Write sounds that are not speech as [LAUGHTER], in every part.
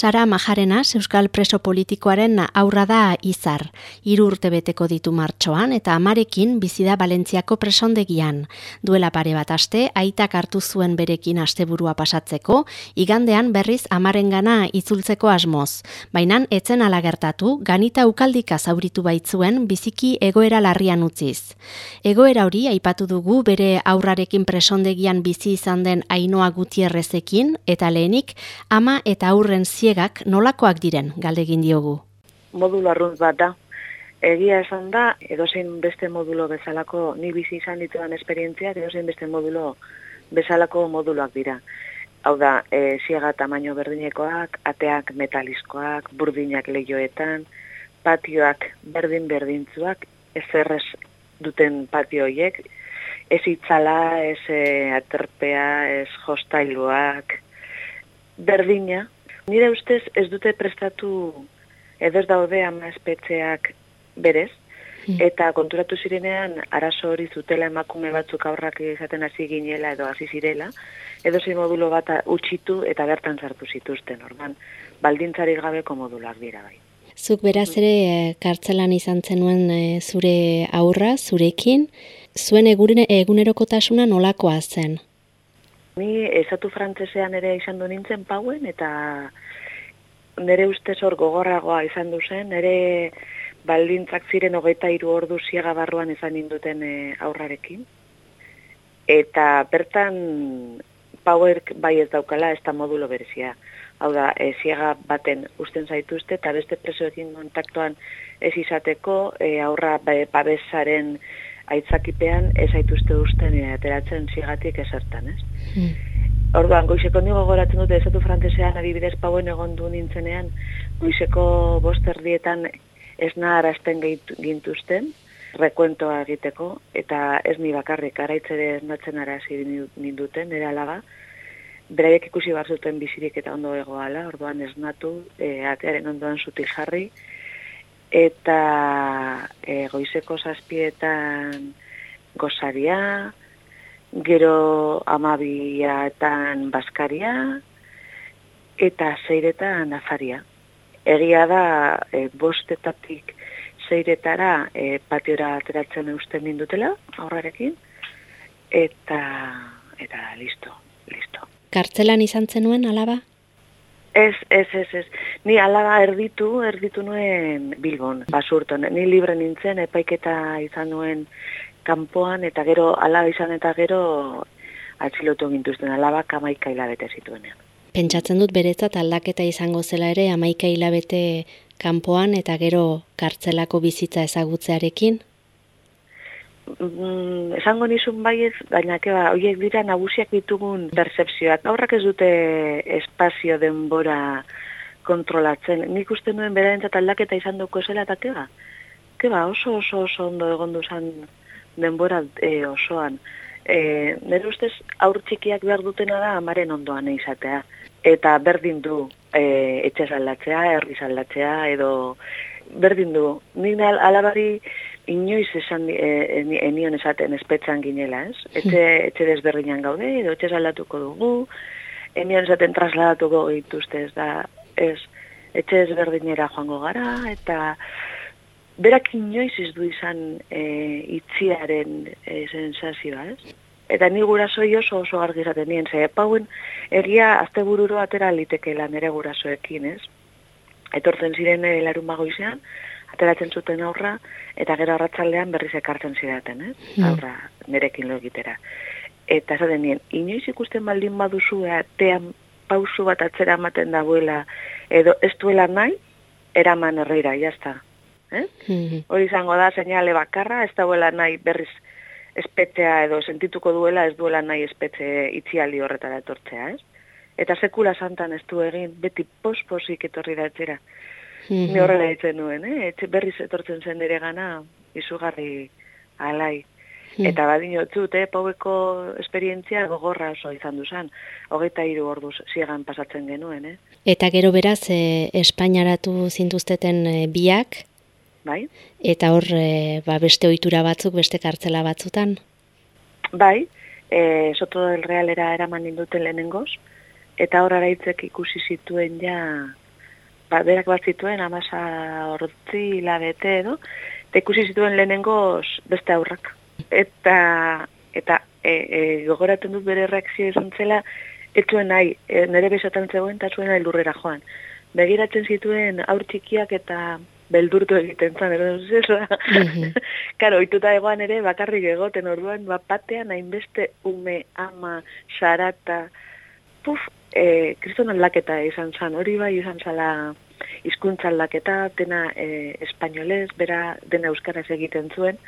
Sara Majarena, Euskal Preso Politikoaren aurra da izar. Hiru urte beteko ditu martxoan eta amarekin bizida Balentziako presondegian. Duela pare bat aste, aitak hartu zuen berekin asteburua pasatzeko, igandean berriz amarengana itzultzeko asmoz. Bainan etzen alagertatu, ganita ukaldika zauritu baitzuen biziki egoera larrian utziz. Egoera hori aipatu dugu bere aurrarekin presondegian bizi izan den Ainoa Gutierrezekin eta lehenik ama eta aurren ziegak nolakoak diren galdegin diogu. Modulo arrunt bat da. Egia esan da, edozein beste modulo bezalako, ni bizi izan ditudan esperientziak, edozein beste modulo bezalako moduloak dira. Hau da, e, ziega tamaino berdinekoak, ateak metalizkoak, burdinak lehioetan, patioak berdin-berdintzuak, ez errez duten patioiek, ez itzala, ez e, aterpea, ez hostailuak, berdina, Nire ustez ez dute prestatu edo ez daude ama espetzeak berez, hmm. eta konturatu zirenean arazo hori zutela emakume batzuk aurrak izaten hasi ginela edo hasi zirela, edo zein modulo bat utxitu eta bertan sartu zituzten, orban, baldintzarik gabeko modulak dira bai. Zuk beraz ere eh, kartzelan izan zenuen eh, zure aurra, zurekin, zuen egunerokotasuna nolakoa zen? Ni ezatu frantzesean ere izan du nintzen pauen, eta nire ustez hor gogorragoa izan du zen, nire baldintzak ziren hogeita iru ordu ziega barruan izan ninduten e, aurrarekin. Eta bertan power bai ez daukala ez da modulo berezia. Hau da, e, ziega baten usten zaituzte eta beste presoekin kontaktuan ez izateko e, aurra babesaren aitzakipean ez aituzte usten ateratzen zigatik esertan, ez? Hmm. Orduan, goizeko nigo goratzen dute ezatu frantesean adibidez pauen egon du nintzenean, goizeko bosterdietan ez naharazten gintuzten, rekuentoa egiteko, eta ez ni bakarrik araitzere natzen arazi ninduten, nire alaba, beraiek ikusi bat zuten bizirik eta ondo egoala, orduan ez natu, e, atearen ondoan zuti jarri, eta e, goizeko zazpietan gozaria, gero amabiatan baskaria, eta zeiretan afaria. Egia da, e, bostetatik zeiretara e, patiora ateratzen eusten nindutela, aurrarekin, eta, eta listo, listo. Kartzelan izan zenuen, alaba? Ez, ez, ez, ez. Ni alaba erditu, erditu nuen Bilbon, basurton. Ni libre nintzen, epaiketa izan nuen kanpoan eta gero alaba izan eta gero atxilotu gintuzten alaba kamaika hilabete zituenean. Pentsatzen dut beretzat aldaketa izango zela ere amaika hilabete kanpoan eta gero kartzelako bizitza ezagutzearekin? Mm, esango nizun baiez, baina keba, horiek dira nagusiak ditugun percepzioak. Aurrak ez dute espazio denbora kontrolatzen. Nik uste nuen bera entzat aldaketa izan duko zela eta keba. Keba, oso oso oso ondo egon duzan denbora e, osoan. E, nire ustez aur txikiak behar dutena da amaren ondoan izatea. Eta berdin du e, etxe zaldatzea, herri zaldatzea, edo berdin du. Nik alabari inoiz esan e, enion esaten espetzan ginela, ez? Etxe, etxe desberdinan gaude, edo etxe aldatuko dugu, enion esaten trasladatuko gituzte, ez da, ez, etxe desberdinera joango gara, eta berak inoiz ez du izan e, itziaren e, sensazioa, ez? Eta ni gurasoi oso oso argi zaten nien, ze pauen egia azte bururo atera litekela nere gurasoekin, ez? Etortzen ziren e, larun bagoizean, ateratzen zuten aurra, eta gero arratsaldean berriz ekartzen zidaten, eh? Hmm. aurra nerekin lo egitera. Eta ez nien, inoiz ikusten baldin baduzu, tean pausu bat atzera ematen dagoela, edo ez duela nahi, eraman herrira, jazta. Eh? Hmm. Hori izango da, seinale bakarra, ez dagoela nahi berriz espetzea edo sentituko duela ez duela nahi espetze itzialdi horretara etortzea, ez? Eta sekula santan ez du egin, beti posposik etorri da -hmm. Ni horrela ditzen nuen, eh? Etxe berriz etortzen zen ere gana, izugarri alai. Mm. Eta badin txut, eh? Paueko esperientzia gogorra oso izan duzan. Hogeita hiru orduz ziegan pasatzen genuen, eh? Eta gero beraz, eh, Espainiaratu zintuzteten eh, biak? Bai. Eta hor, eh, ba, beste ohitura batzuk, beste kartzela batzutan? Bai, eh, soto del realera eraman induten lehenengoz, eta hor araitzek ikusi zituen ja ba, berak bat zituen, amasa hortzi labete edo, eta ikusi zituen lehenengo beste aurrak. Eta, eta e, e, gogoraten dut bere reakzio izan zela, etuen nahi, e, nire besotan zegoen, eta zuen nahi lurrera joan. Begiratzen zituen aur txikiak eta beldurtu egiten zan, edo zuzera. Mm -hmm. Karo, ituta egoan ere, bakarrik egoten orduan, bat batean, hainbeste ume, ama, sarata, puf, e, kriston aldaketa izan zan, hori bai izan zala hizkuntza aldaketa, dena e, espainolez, bera dena euskaraz egiten zuen,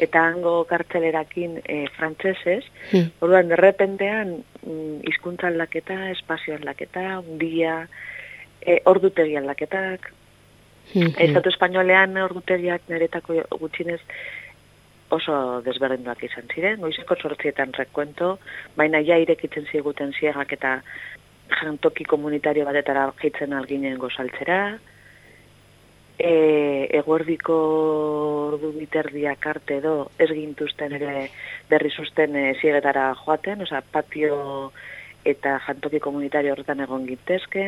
eta hango kartzelerakin e, frantsesez, hmm. orduan, derrepentean, mm, hizkuntza aldaketa, espazio aldaketa, un dia, e, ordutegi aldaketak, Mm Estatu espainolean ordutegiak niretako gutxinez oso desberdinduak izan ziren, goizeko sortzietan rekuento, baina ja irekitzen ziguten ziegak eta jantoki komunitario batetara jitzen alginen gozaltzera, e, eguerdiko ordu biterdiak arte edo ez gintuzten ere berri susten e, ziegetara joaten, oza, patio eta jantoki komunitario horretan egon gintezke,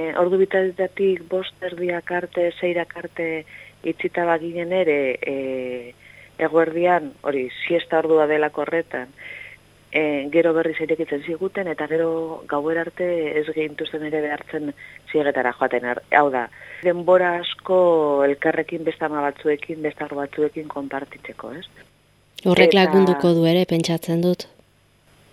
E, ordu bitatatik bost erdiak arte, zeirak arte itzita baginen ere e, eguerdian, hori, siesta ordua dela korretan, e, gero berri zeirekitzen ziguten, eta gero gauer arte ez gehintuzten ere behartzen zigetara joaten. Hau da, denbora asko elkarrekin bestama batzuekin, bestar batzuekin konpartitzeko, ez? Horrek lagunduko du ere, pentsatzen dut.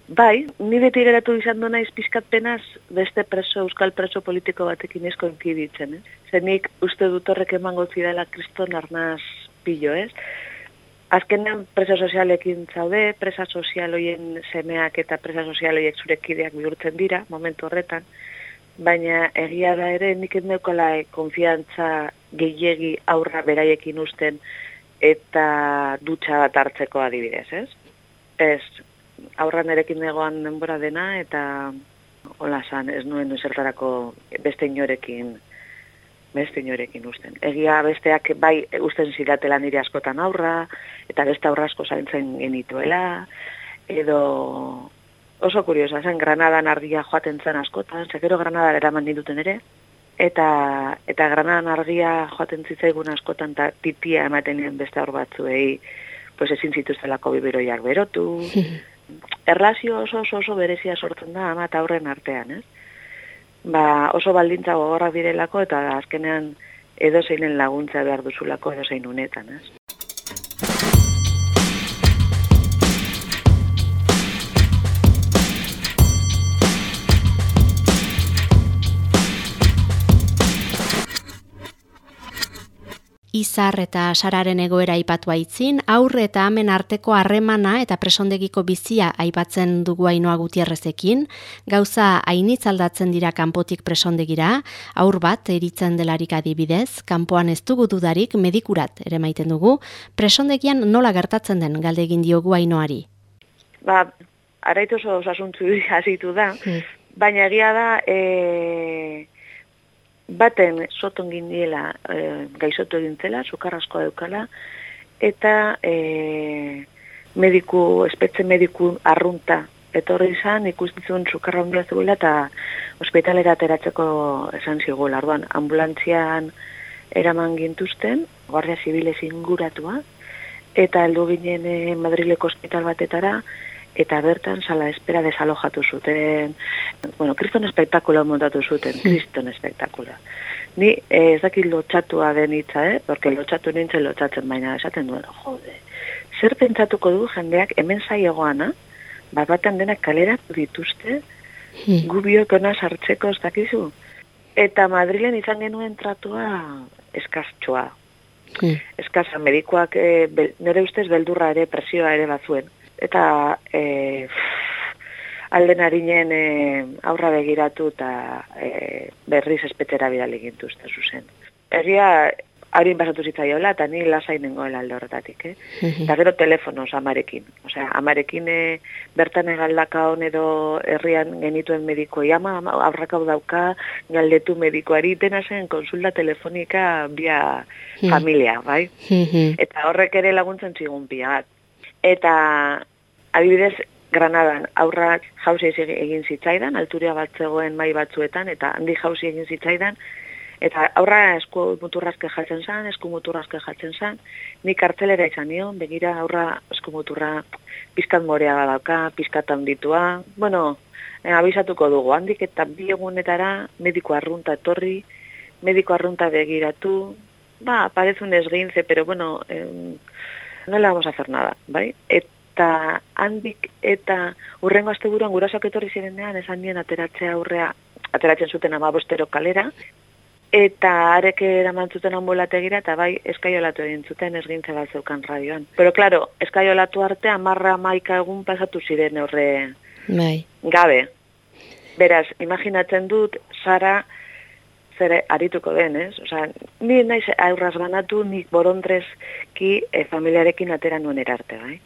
Bai, ni beti geratu izan duna izpizkat penaz beste preso, euskal preso politiko batekin esko enkiditzen, eh? Zenik uste dut horrek emango zidela kriston arnaz pillo, ez? Azkenean presa sozialekin zaude, presa sozial hoien semeak eta presa sozial hoiek zurekideak bihurtzen dira, momentu horretan, baina egia da ere nik endeukala konfiantza gehiegi aurra beraiekin usten eta dutxa bat hartzeko adibidez, ez? Ez, aurran erekin egoan denbora dena, eta hola san, ez nuen zertarako beste inorekin, beste inorekin usten. Egia besteak bai usten zidatela nire askotan aurra, eta beste aurra asko zaintzen genituela, edo oso kuriosa zen, Granadan argia joaten zen askotan, zekero Granada eraman dituten ere, eta eta Granadan argia joaten zitzaigun askotan, eta titia ematen beste aur batzuei, pues ezin zituztelako biberoiak berotu, [LAUGHS] erlazio oso oso oso berezia sortzen da ama eta aurren artean, ez? Ba, oso baldintza gogorrak direlako eta azkenean edo zeinen laguntza behar duzulako edo zein unetan, ez? Izar eta sararen egoera aipatu aitzin, aurre eta hemen arteko harremana eta presondegiko bizia aipatzen dugu ainoa gutierrezekin, gauza hainitz aldatzen dira kanpotik presondegira, aur bat eritzen delarik adibidez, kanpoan ez dugu dudarik medikurat ere maiten dugu, presondegian nola gertatzen den galdegin diogu ainoari. Ba, araitu oso osasuntzu [LAUGHS] hasitu da, hmm. baina egia da, e, baten soton gindiela e, gaizotu egintzela, sukarrasko eukala, eta e, mediku, espetze mediku arrunta etorri izan, ikustitzun sukarra ondia zuela, eta ospitalera ateratzeko esan zigula. Arduan, ambulantzian eraman gintuzten, guardia zibilez inguratua, eta heldu ginen e, Madrileko ospital batetara, eta bertan sala espera desalojatu zuten, bueno, kriston espektakula montatu zuten, kriston espektakula. Ni eh, ez dakit lotxatua den hitza, eh? Porque lotxatu nintzen lotxatzen baina esaten duen, jode, zer pentsatuko du jendeak hemen zaiegoana, bat batean denak kaleratu dituzte, hmm. gubiok ona sartzeko ez dakizu. Eta Madrilen izan genuen tratua eskaztxoa. Hmm. Eskazan, medikoak, e, nire ustez beldurra ere, presioa ere bazuen eta e, alden harinen e, aurra begiratu eta e, berriz espetera bidali gintuzte zuzen. Egia, harin basatu zitzaioela, eta ni lasain nengoela alde horretatik, eh? Eta gero telefonoz amarekin. Osea, amarekin e, bertan egaldaka hon edo herrian genituen medikoi, ama aurrakau dauka, galdetu medikoari, dena zen konsulta telefonika bia familia, bai? Eta horrek ere laguntzen zigun pia bat eta adibidez Granadan aurrak jauzi egin zitzaidan, alturia bat zegoen mai batzuetan, eta handi jauzi egin zitzaidan, Eta aurra esku muturrazke jatzen zan, esku muturrazke jatzen zan, nik kartzelera izan nion, begira aurra esku muturra pizkat morea badauka, pizkat handitua, bueno, e, abizatuko dugu, handik eta bi egunetara mediko arrunta etorri, mediko arrunta begiratu, ba, parece un pero bueno, eh, no le vamos a hacer nada, bai? Eta handik eta urrengo asteburuan gurasoak etorri zirenean esan nien ateratzea aurrea, ateratzen zuten ama bostero kalera, eta areke eraman zuten ambulategira, eta bai, eskaiolatu egin zuten esgintze bat zeukan radioan. Pero, claro, eskaiolatu arte, amarra maika egun pasatu ziren horre bai. gabe. Beraz, imaginatzen dut, Sara, zere arituko den, ez? Osa, ni naiz aurraz banatu, nik borondrezki e, familiarekin atera nuen erarte, bai?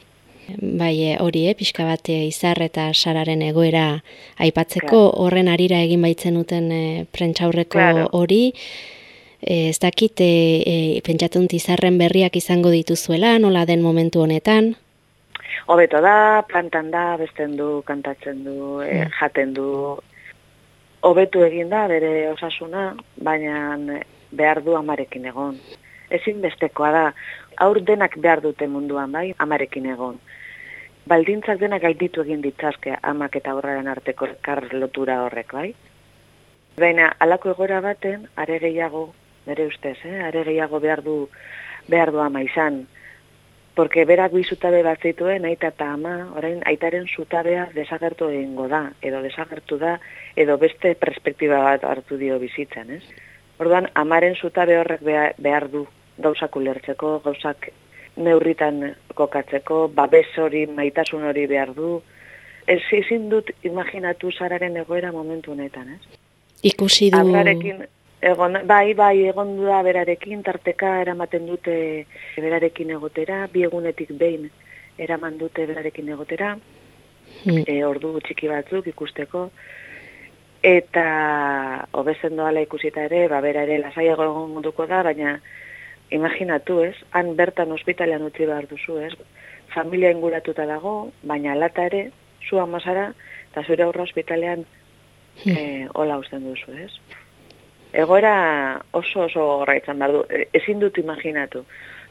Bai, e, hori, eh, pixka bat e, izar eta sararen egoera aipatzeko, horren arira egin baitzen uten e, prentxaurreko Claro. hori, e, ez dakit, e, e, pentsatunt izarren berriak izango dituzuela, nola den momentu honetan, Hobeto da, plantan da, besten du, kantatzen du, e, jaten du. Hobetu egin da bere osasuna, baina behar du amarekin egon. Ezin bestekoa da, aur denak behar dute munduan, bai, amarekin egon. Baldintzak denak gaititu egin ditzazke amak eta horraren arteko elkar lotura horrek, bai? Baina, alako egora baten, are gehiago, nire ustez, eh? are gehiago behar du, behar du ama izan, porque berak bi zutabe bat zituen, aita eta ama, orain aitaren zutabea desagertu egingo da, edo desagertu da, edo beste perspektiba bat hartu dio bizitzan, ez? Orduan, amaren zutabe horrek behar, du gauzak ulertzeko, gauzak neurritan kokatzeko, babes hori, maitasun hori behar du. Ez ezin dut imaginatu sararen egoera momentu honetan, ez? ikusi du... Abrarekin, egon, bai, bai, egon da berarekin, tarteka eramaten dute berarekin egotera, bi egunetik behin eraman dute berarekin egotera, Mm, e, ordu txiki batzuk ikusteko, eta hobezen doala ikusita ere, ba, bera ere lasaiago egon munduko da, baina imaginatu ez, han bertan ospitalean utzi behar duzu ez, familia inguratuta dago, baina lata ere, zu amazara, eta zure aurra ospitalean mm. e, hola usten duzu, ez? Egoera oso oso gorraitzan behar du, E- ezin dut imaginatu.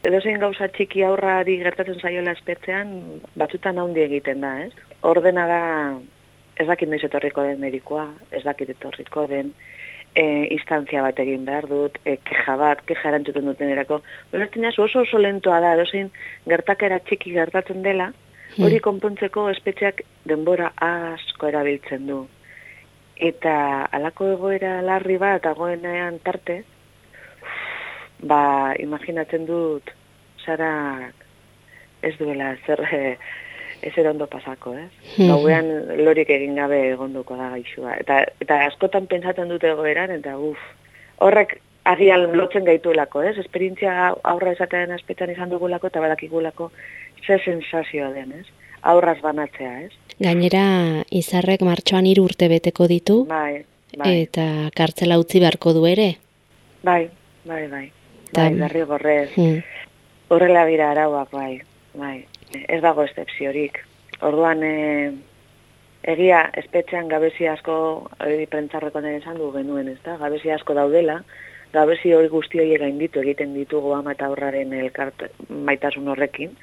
Edo zein gauza txiki aurrari gertatzen zaiola espetzean, batzutan haundi egiten da, ez? Ordena da, ez dakit noiz etorriko den medikoa, ez dakit etorriko den, e, instantzia bat egin behar dut, e, keja bat, keja erantzuten duten erako. Ulertzen jazu oso oso lentoa da, edozein gertakera txiki gertatzen dela, hori konpontzeko espetxeak denbora asko erabiltzen du. Eta alako egoera larri bat dagoenean tarte, ba, imaginatzen dut, Sara ez duela zer eh, ezer ondo pasako, ez? Mhm. Gauean lorik egin gabe egonduko da gaixua. Eta, eta askotan pentsatzen dute egoeran, eta uf, horrek agian lotzen gaituelako, ez? Esperientzia aurra esatean aspetan izan dugulako eta badakigulako ze sensazioa den, ez? Aurraz banatzea, ez? Gainera, izarrek martxoan hiru urte beteko ditu, Bai, bai, eta kartzela utzi beharko du ere. bai, bai, bai. Bai, berri gorrez. Mm, Horrela dira arauak, bai, bai. Ez dago estepziorik. Orduan, e, egia, espetxean gabezi asko, hori prentzarreko nire esan du genuen, ez da? Gabezi asko daudela, gabezi hori guzti hori gainditu egiten ditugu ama eta aurraren elkart maitasun horrekin,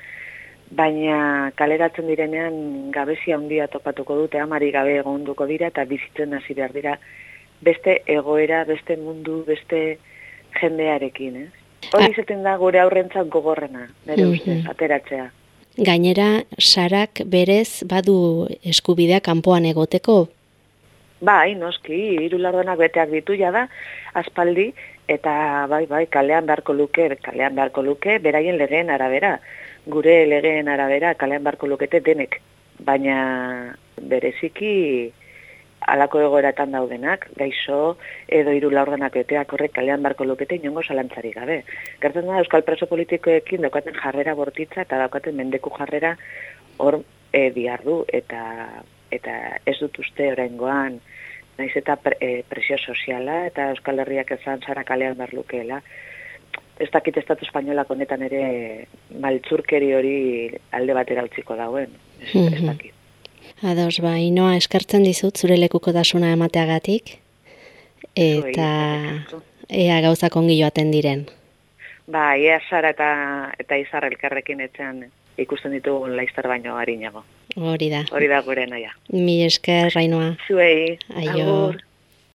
baina kaleratzen direnean gabezi handia topatuko dute, amari gabe egonduko dira eta bizitzen hasi behar dira beste egoera, beste mundu, beste jendearekin, ez? Hori izaten da gure aurrentzat gogorrena, nire Mhm. ustez, ateratzea. Gainera, sarak berez badu eskubidea kanpoan egoteko. Bai, noski, hiru laurdenak beteak ditu ja da, aspaldi, eta bai, bai, kalean beharko luke, kalean beharko luke, beraien legeen arabera. Gure legeen arabera, kalean beharko lukete denek. Baina bereziki alako egoeratan daudenak, gaixo, edo hiru laurdenak beteak horrek kalean beharko lukete inongo zalantzari gabe. Gertzen da, Euskal Preso Politikoekin daukaten jarrera bortitza eta daukaten mendeku jarrera hor e, diardu eta eta ez dut uste oraingoan naiz eta pre, e, presio soziala eta Euskal Herriak ezan zara kalean behar lukeela. Ez dakit estatu espainolak honetan ere maltzurkeri hori alde batera utziko dauen. Ez, ez Mhm. dakit. Ados, ba, inoa eskartzen dizut zure lekuko dasuna emateagatik. Eta asko. ea gauza kongi joaten diren. Ba, ia sara eta, eta izar elkarrekin etxean ikusten ditugu laiztar baino harinago. Hori da. Hori da gure naia. Mi esker, Rainoa. Zuei. Aio. Agur.